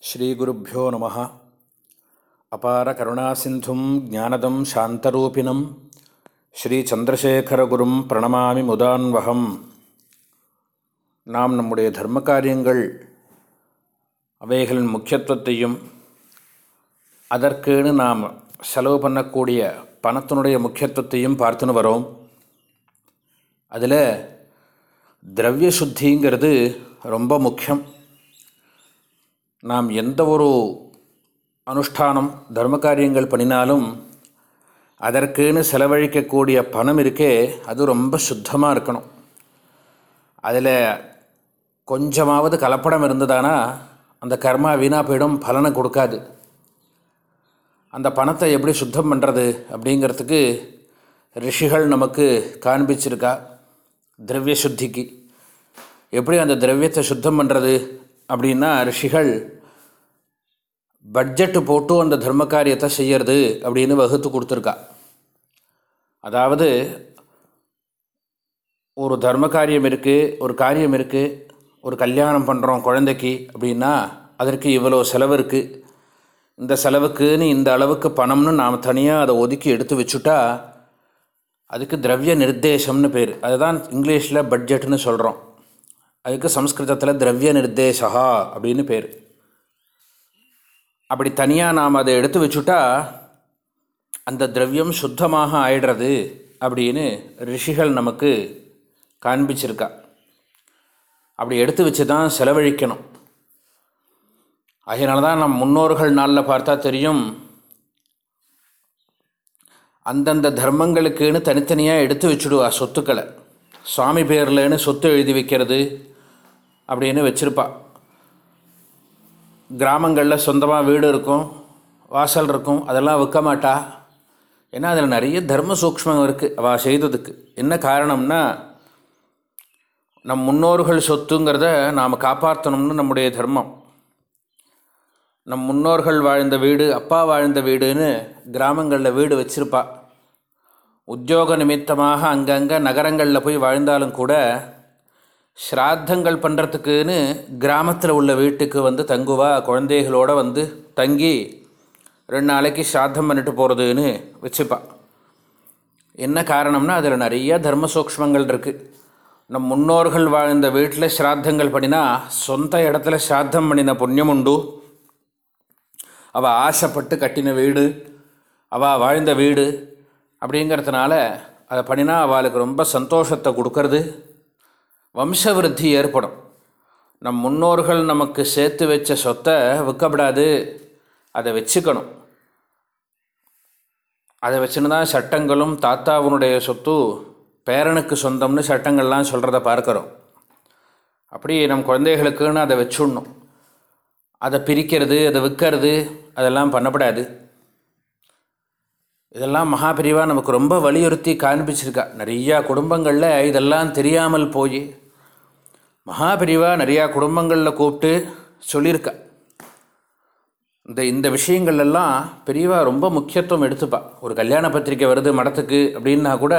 ஸ்ரீகுருப்போ நம. அபார கருணாசிந்தும் ஜானதம் சாந்தரூபிணம். ஸ்ரீச்சந்திரசேகரகுரும் பிரணமாமி முதான்வகம். நாம் நம்முடைய தர்ம காரியங்கள் அவைகளின் முக்கியத்துவத்தையும் அதற்குன்னு நாம் செலவு பண்ணக்கூடிய பணத்தினுடைய முக்கியத்துவத்தையும் பார்த்துன்னு வரோம். அதில் திரவிய சுத்திங்கிறது ரொம்ப முக்கியம். நாம் எந்த ஒரு அனுஷ்டானம் தர்ம காரியங்கள் பண்ணினாலும் அதற்குன்னு செலவழிக்கக்கூடிய பணம் இருக்கே அது ரொம்ப சுத்தமாக இருக்கணும். அதில் கொஞ்சமாவது கலப்படம் இருந்ததானா அந்த கர்மா வீணாக போயிடும் பலனை கொடுக்காது. அந்த பணத்தை எப்படி சுத்தம் பண்ணுறது அப்படிங்கிறதுக்கு ரிஷிகள் நமக்கு காண்பிச்சிருக்கா திரவிய சுத்திக்கு எப்படி அந்த திரவியத்தை சுத்தம் பண்ணுறது அப்படின்னா ரிஷிகள் பட்ஜெட்டு போட்டு அந்த தர்ம காரியத்தை செய்யறது அப்படின்னு வகுத்து கொடுத்துருக்கா. அதாவது ஒரு தர்ம காரியம் இருக்குது ஒரு காரியம் இருக்குது ஒரு கல்யாணம் பண்ணுறோம் குழந்தைக்கு அப்படின்னா அதற்கு இவ்வளோ செலவு இருக்குது இந்த செலவுக்குன்னு இந்த அளவுக்கு பணம்னு நாம் தனியாக அதை ஒதுக்கி எடுத்து வச்சுட்டா அதுக்கு திரவிய நிர்தேசம்னு பேர். அதுதான் இங்கிலீஷில் பட்ஜெட்னு சொல்கிறோம் அதுக்கு சம்ஸ்கிருதத்தில் திரவிய நிர்தேசகா அப்படின்னு பேர். அப்படி தனியாக நாம் அதை எடுத்து வச்சுட்டா அந்த திரவியம் சுத்தமாக ஆயிடுறது அப்படின்னு ரிஷிகள் நமக்கு காண்பிச்சிருக்கா. அப்படி எடுத்து வச்சு தான் செலவழிக்கணும். அதனால தான் நம் முன்னோர்கள் நாளில் பார்த்தா தெரியும் அந்தந்த தர்மங்களுக்குன்னு தனித்தனியாக எடுத்து வச்சுடுவா சொத்துக்களை. சுவாமி பேர்லன்னு சொத்து எழுதி வைக்கிறது அப்படின்னு வச்சுருப்பா. கிராமங்களில் சொந்தமாக வீடு இருக்கும் வாசல் இருக்கும் அதெல்லாம் விற்க மாட்டா. ஏன்னா அதில் நிறைய தர்ம சூக்ஷ்மம் இருக்குது அவள் செய்ததுக்கு. என்ன காரணம்னா நம் முன்னோர்கள் சொத்துங்கிறத நாம் காப்பாற்றணும்னு நம்முடைய தர்மம். நம் முன்னோர்கள் வாழ்ந்த வீடு அப்பா வாழ்ந்த வீடுன்னு கிராமங்களில் வீடு வச்சுருப்பா. உத்தியோக நிமித்தமாக அங்கங்கே நகரங்களில் போய் வாழ்ந்தாலும் கூட ஸ்ராத்தங்கள் பண்ணுறதுக்குன்னு கிராமத்தில் உள்ள வீட்டுக்கு வந்து தங்குவா குழந்தைகளோடு வந்து தங்கி ரெண்டு நாளைக்கு ஸ்ராத்தம் பண்ணிட்டு போகிறதுன்னு வச்சுப்பாள் என்ன காரணம்னா அதில் நிறைய தர்ம சூக்ஷ்மங்கள் இருக்குது நம் முன்னோர்கள் வாழ்ந்த வீட்டில் ஸ்ராத்தங்கள் பண்ணினா சொந்த இடத்துல ஸ்ராத்தம் பண்ணின புண்ணியம் உண்டு. அவள் ஆசைப்பட்டு கட்டின வீடு அவள் வாழ்ந்த வீடு அப்படிங்கிறதுனால அதை பண்ணினா அவளுக்கு ரொம்ப சந்தோஷத்தை கொடுக்கறது. வம்சவிருத்தி ஏற்படும். நம் முன்னோர்கள் நமக்கு சேர்த்து வச்ச சொத்தை விற்கப்படாது. அதை வச்சுக்கணும். அதை வச்சுன்னு தான் சட்டங்களும் தாத்தாவுனுடைய சொத்து பேரனுக்கு சொந்தம்னு சட்டங்கள்லாம் சொல்கிறத பார்க்குறோம். அப்படி நம் குழந்தைகளுக்குன்னு அதை வச்சுடணும். அதை பிரிக்கிறது அதை விற்கிறது அதெல்லாம் பண்ணப்படாது. இதெல்லாம் மகாபிரிவாக நமக்கு ரொம்ப வலியுறுத்தி காண்பிச்சிருக்கா. நிறையா குடும்பங்களில் இதெல்லாம் தெரியாமல் போய் மகாபிரிவா நிறையா குடும்பங்களில் கூப்பிட்டு சொல்லியிருக்கா. இந்த இந்த விஷயங்கள்லாம் பெரியவா ரொம்ப முக்கியத்துவம் எடுத்துப்பா. ஒரு கல்யாண பத்திரிக்கை வருது மடத்துக்கு அப்படின்னா கூட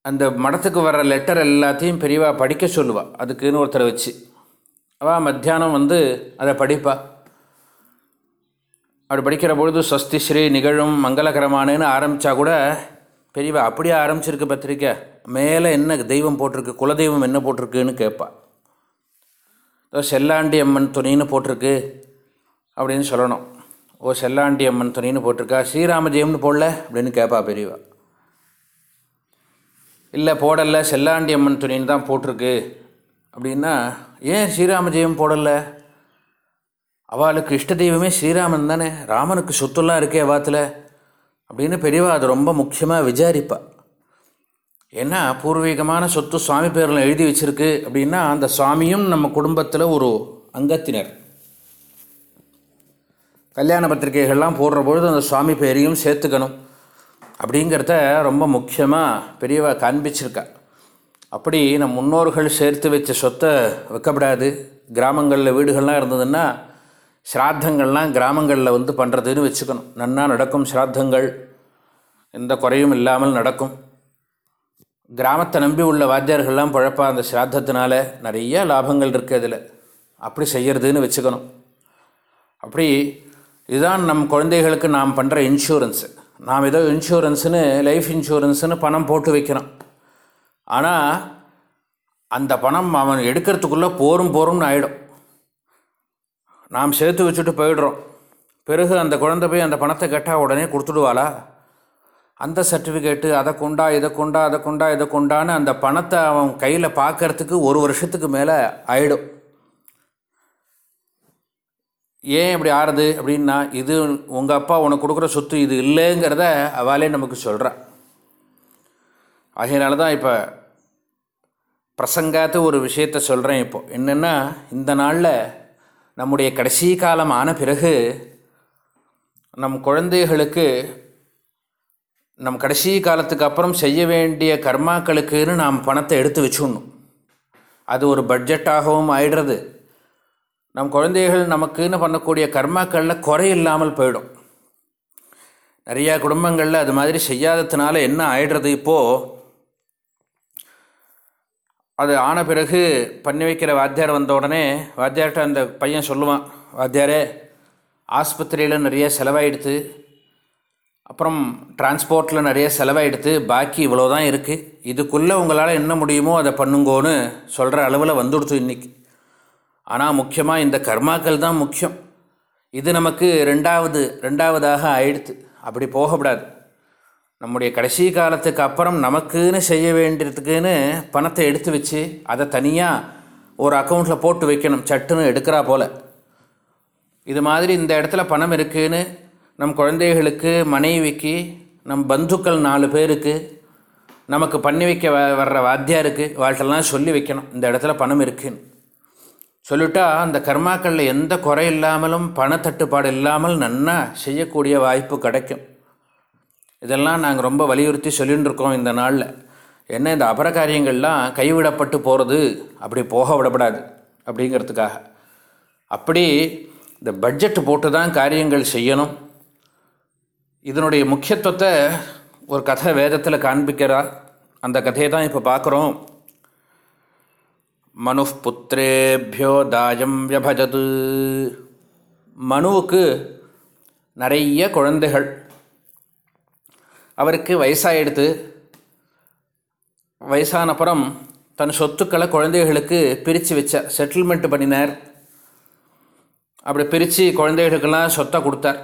அந்த மடத்துக்கு வர்ற லெட்டர் எல்லாத்தையும் பெரியவா படிக்க சொல்லுவாள் அதுக்குன்னு ஒருத்தரை வச்சு. அவள் மத்தியானம் வந்து அதை படிப்பா. அப்படி படிக்கிற பொழுது ஸ்வஸ்தி ஸ்ரீ நிகழும் மங்களகரமானன்னு ஆரம்பித்தா கூட பெரியவா அப்படியே ஆரம்பிச்சிருக்கு பத்திரிக்கை. மேலே என்ன தெய்வம் போட்டிருக்கு குலதெய்வம் என்ன போட்டிருக்குன்னு கேட்பா. செல்லாண்டி அம்மன் துணின்னு போட்டிருக்கு அப்படின்னு சொல்லணும். ஓ செல்லாண்டி அம்மன் துணின்னு போட்டிருக்கா ஸ்ரீராமஜெயம்னு போடல அப்படின்னு கேட்பா பெரியவா. இல்லை போடலை செல்லாண்டி அம்மன் துணின்னு தான் போட்டிருக்கு அப்படின்னா ஏன் ஸ்ரீராமஜெயம் போடலை? அவளுக்கு இஷ்ட தெய்வமே ஸ்ரீராமன் தானே ராமனுக்கு சொத்துலாம் இருக்கே அவாத்தில் அப்படின்னு பெரியவா அது ரொம்ப முக்கியமாக விசாரிப்பாள் ஏன்னா பூர்வீகமான சொத்து சுவாமி பேரில் எழுதி வச்சுருக்கு அப்படின்னா அந்த சுவாமியும் நம்ம குடும்பத்தில் ஒரு அங்கத்தினர். கல்யாண பத்திரிகைகள்லாம் போடுற பொழுது அந்த சுவாமி பேரையும் சேர்த்துக்கணும். அப்படிங்கிறத ரொம்ப முக்கியமாக பெரியவா காண்பிச்சிருக்கா. அப்படி நம் முன்னோர்கள் சேர்த்து வச்ச சொத்தை வைக்கப்படாது. கிராமங்களில் வீடுகள்லாம் இருந்ததுன்னா ஸ்ராத்தங்கள்லாம் கிராமங்களில் வந்து பண்ணுறதுன்னு வச்சுக்கணும். நன்னா நடக்கும் ஸ்ராத்தங்கள் எந்த குறையும் இல்லாமல் நடக்கும். கிராமத்தை நம்பி உள்ள வாத்தியார்கள்லாம் பழப்பா அந்த ஸ்ராத்தத்தினால நிறைய லாபங்கள் இருக்குது அதில். அப்படி செய்கிறதுன்னு வச்சுக்கணும். அப்படி இதுதான் நம் குழந்தைகளுக்கு நாம் பண்ணுற இன்சூரன்ஸு நாம் ஏதோ இன்சூரன்ஸுன்னு லைஃப் இன்சூரன்ஸுன்னு பணம் போட்டு வைக்கணும். ஆனால் அந்த பணம் அவன் எடுக்கிறதுக்குள்ளே போரும் போரும்னு ஆகிடும் நாம் சேர்த்து வச்சுட்டு போயிடுறோம். பிறகு அந்த குழந்தை போய் அந்த பணத்தை கேட்டால் உடனே கொடுத்துடுவாளா? அந்த சர்டிஃபிகேட்டு அதை கொண்டா இதை கொண்டா அதை கொண்டா இதை கொண்டான்னு அந்த பணத்தை அவன் கையில் பார்க்கறதுக்கு ஒரு வருஷத்துக்கு மேலே ஆயிடும். ஏன் இப்படி ஆறுது அப்படின்னா இது உங்கள் அப்பா உனக்கு கொடுக்குற சொத்து இது இல்லைங்கிறத அவளே நமக்கு சொல்கிறான் அதனால தான் இப்போ பிரசங்காத்து ஒரு விஷயத்த சொல்கிறேன் இப்போது என்னென்னா இந்த நாளில் நம்முடைய கடைசி காலம் ஆன பிறகு நம் குழந்தைகளுக்கு நம் கடைசி காலத்துக்கு அப்புறம் செய்ய வேண்டிய கர்மாக்களுக்குன்னு நாம் பணத்தை எடுத்து வச்சுடணும். அது ஒரு பட்ஜெட்டாகவும் ஆயிடுறது. நம் குழந்தைகள் நமக்குன்னு பண்ணக்கூடிய கர்மாக்களில் குறை இல்லாமல் போயிடும். நிறையா குடும்பங்களில் அது மாதிரி செய்யாததுனால என்ன ஆயிடுறது இப்போது அது ஆன பிறகு பண்ணி வைக்கிற வாத்தியார் வந்த உடனே வாத்தியார்கிட்ட அந்த பையன் சொல்லுவான் வாத்தியாரே ஆஸ்பத்திரியில் நிறைய செலவாயிடுத்து அப்புறம் டிரான்ஸ்போர்ட்டில் நிறைய செலவாயிடுத்து பாக்கி இவ்வளோ தான் இருக்குது இதுக்குள்ளே உங்களால் என்ன முடியுமோ அதை பண்ணுங்கோன்னு சொல்கிற அளவில் வந்துடுச்சு இன்றைக்கி ஆனால் முக்கியமாக இந்த கர்மாக்கள் தான் முக்கியம். இது நமக்கு ரெண்டாவது ரெண்டாவதாக ஆயிடுத்து. அப்படி போகக்கூடாது. நம்முடைய கடைசி காலத்துக்கு அப்புறம் நமக்குன்னு செய்ய வேண்டியதுக்குன்னு பணத்தை எடுத்து வச்சு அதை தனியாக ஒரு அக்கௌண்ட்டில் போட்டு வைக்கணும். சட்டுன்னு எடுக்கிறா போல். இது மாதிரி இந்த இடத்துல பணம் இருக்குன்னு நம் குழந்தைகளுக்கு மனைவிக்கு நம் பந்துக்கள் நாலு பேருக்கு நமக்கு பண்ணி வைக்க வ வர்ற வாத்தியாருக்கு வாழ்க்கெல்லாம் சொல்லி வைக்கணும். இந்த இடத்துல பணம் இருக்குன்னு சொல்லிட்டா அந்த கர்மாக்களில் எந்த குறை இல்லாமலும் பணத்தட்டுப்பாடு இல்லாமல் நன்னா செய்யக்கூடிய வாய்ப்பு கிடைக்கும். இதெல்லாம் நாங்கள் ரொம்ப வலியுறுத்தி சொல்லின்னு இருக்கோம் இந்த நாளில். என்ன இந்த அபர காரியங்கள்லாம் கைவிடப்பட்டு போகிறது அப்படி போக விடப்படாது அப்படிங்கிறதுக்காக. அப்படி இந்த பட்ஜெட் போட்டு தான் காரியங்கள் செய்யணும். இதனுடைய முக்கியத்துவத்தை ஒரு கதை வேதத்தில் காண்பிக்கிறார். அந்த கதையை தான் இப்போ பார்க்குறோம். மனு புத்திரேபியோ தாயம் வியபஜது. மனுவுக்கு நிறைய குழந்தைகள். அவருக்கு வயசாகிடுது வயசானப்புறம் தன் சொத்துக்களை குழந்தைகளுக்கு பிரித்து வச்சார் செட்டில்மெண்ட் பண்ணினார். அப்படி பிரித்து குழந்தைகளுக்கெல்லாம் சொத்தை கொடுத்தார்.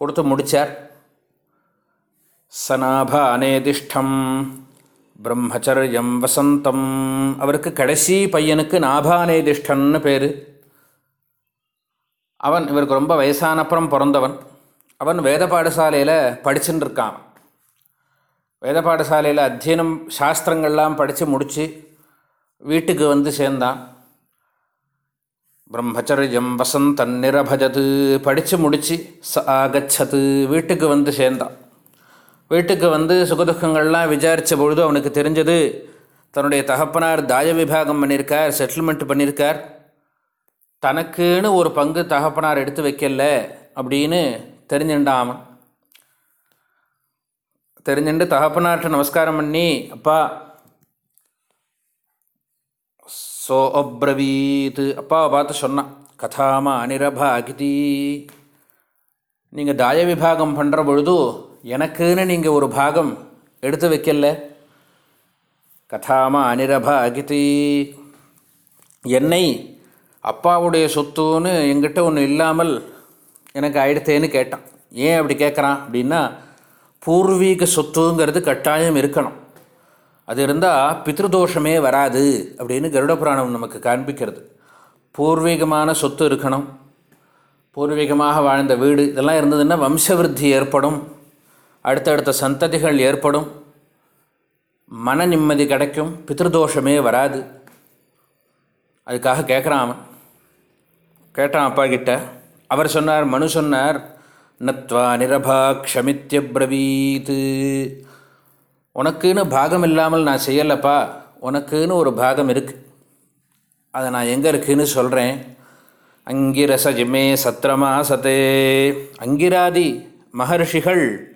கொடுத்து முடித்தார் சநாபானேதிஷ்டம் பிரம்மச்சரியம் வசந்தம். அவருக்கு கடைசி பையனுக்கு நாபானேதிஷ்டன்னு பேர். அவன் இவருக்கு ரொம்ப வயசானப்புறம் பிறந்தவன். அவன் வேத பாடசாலையில் படிச்சுன்னு இருக்கான் வேத பாடசாலையில் அத்தியனம் சாஸ்திரங்கள்லாம் படித்து முடித்து வீட்டுக்கு வந்து சேர்ந்தான். பிரம்மச்சரியம் வசந்தன் நிரபஜது. படித்து முடித்து ச ஆகச்சது. வீட்டுக்கு வந்து சேர்ந்தான். வீட்டுக்கு வந்து சுகதுக்கங்கள்லாம் விசாரித்த பொழுது அவனுக்கு தெரிஞ்சது தன்னுடைய தகப்பனார் தாய விபாகம் பண்ணியிருக்கார் செட்டில்மெண்ட் பண்ணியிருக்கார் தனக்குன்னு ஒரு பங்கு தகப்பனார் எடுத்து வைக்கல அப்படின்னு தெரிஞ்சுட்டான் அவன். தெரிஞ்சுட்டு தகப்பனார்கிட்ட நமஸ்காரம் பண்ணி அப்பா சோ அப்ரவீத் அப்பாவை பார்த்து சொன்னான் கதாமா அனிரபாகிதி. நீங்கள் தாய விபாகம் பண்ணுற பொழுது எனக்குன்னு நீங்கள் ஒரு பாகம் எடுத்து வைக்கல கதாமா அனிரபாகிதி. என்னை அப்பாவுடைய சொத்துன்னு எங்கிட்ட ஒன்று இல்லாமல் எனக்கு ஆயிடுத்தேன்னு கேட்டான். ஏன் அப்படி கேட்குறான் அப்படின்னா பூர்வீக சொத்துங்கிறது கட்டாயம் இருக்கணும். அது இருந்தால் பித்ருதோஷமே வராது அப்படின்னு கருட புராணம் நமக்கு காண்பிக்கிறது. பூர்வீகமான சொத்து இருக்கணும். பூர்வீகமாக வாழ்ந்த வீடு இதெல்லாம் இருந்ததுன்னா வம்சவிருத்தி ஏற்படும். அடுத்தடுத்த சந்ததிகள் ஏற்படும். மன நிம்மதி கிடைக்கும். பித்ருதோஷமே வராது. அதுக்காக கேட்குறான் அவன். கேட்டான் அப்பா கிட்ட. அவர் சொன்னார் மனு சொன்னார் நத்வா நிரபா க்ஷமித்யப்ரவீத் உனக்குன்னு பாகம் இல்லாமல் நான் செய்யலப்பா. உனக்குன்னு ஒரு பாகம் இருக்குது அதை நான் எங்கே இருக்குன்னு சொல்கிறேன் அங்கிரச ஜிமே சத்ரமா சதே அங்கிராதி மகர்ஷிகள்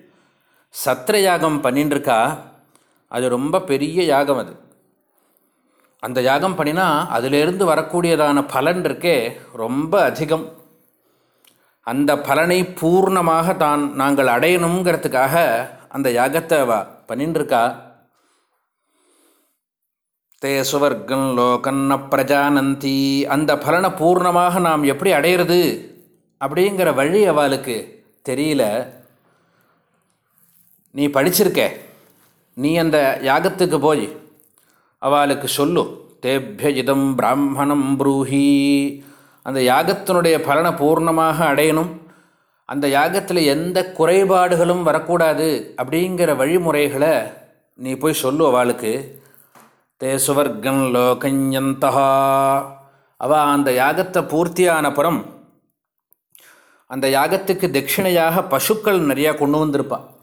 சத்திர யாகம் பண்ணின்னுருக்கா அது ரொம்ப பெரிய யாகம் அது. அந்த யாகம் பண்ணினா அதிலேருந்து வரக்கூடியதான பலன் இருக்கே ரொம்ப அதிகம். அந்த பலனை பூர்ணமாக தான் நாங்கள் அடையணுங்கிறதுக்காக அந்த யாகத்தை வ பண்ணிட்டுருக்கா தே சுவர்க்கம் லோகன்ன பிரஜானந்தி. அந்த பலனை பூர்ணமாக நாம் எப்படி அடையிறது? அப்படிங்கிற வழி அவளுக்கு தெரியல. நீ படிச்சிருக்க. நீ அந்த யாகத்துக்கு போய். அவளுக்கு சொல்லு. தேபிய இதம் பிராமணம் ப்ரூஹி. அந்த யாகத்தினுடைய பலனை பூர்ணமாக அடையணும். அந்த யாகத்தில் எந்த குறைபாடுகளும் வரக்கூடாது அப்படிங்கிற வழிமுறைகளை நீ போய் சொல்லு அவளுக்கு. தே சுவர்க்கம் லோகஞ்சந்தா அவள் அந்த யாகத்தை பூர்த்தியான புறம் அந்த யாகத்துக்கு தட்சிணையாக பசுக்கள் நிறையா கொண்டு வந்திருப்பாள்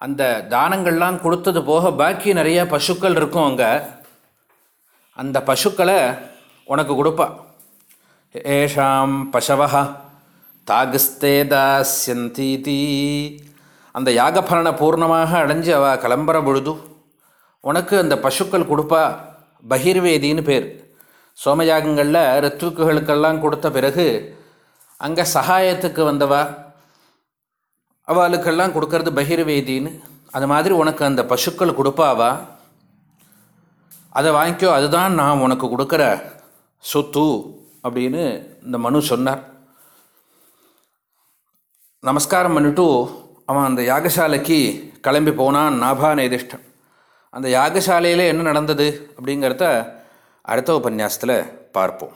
அந்த தானங்கள்லாம் கொடுத்தது போக பாக்கி நிறைய பசுக்கள் இருக்கும் அங்கே. அந்த பசுக்களை உனக்கு கொடுப்பா. ஏஷாம் பசவா தாகஸ்தே தாஸ்யந்தீதி. அந்த யாகபலனை பூர்ணமாக அடைஞ்சு அவ கிளம்புற பொழுது உனக்கு அந்த பசுக்கள் கொடுப்பா பகிர்வேதின்னு பேர். சோமயாகங்களில் ரித்துக்குகளுக்கெல்லாம் கொடுத்த பிறகு அங்கே சகாயத்துக்கு வந்தவா அவளுக்கெல்லாம் கொடுக்கறது பகிர்வேதின்னு. அது மாதிரி உனக்கு அந்த பசுக்கள் கொடுப்பாவா? அதை வாங்கிக்கோ அதுதான் நான் உனக்கு கொடுக்குற சொத்து அப்படின்னு இந்த மனு சொன்னார். நமஸ்காரம் பண்ணிட்டு அவன் அந்த யாகசாலைக்கு கிளம்பி போனான் நாபான நேதிஷ்டன் அந்த யாகசாலையில் என்ன நடந்தது அப்படிங்கிறத அடுத்த உபன்யாசத்தில் பார்ப்போம்.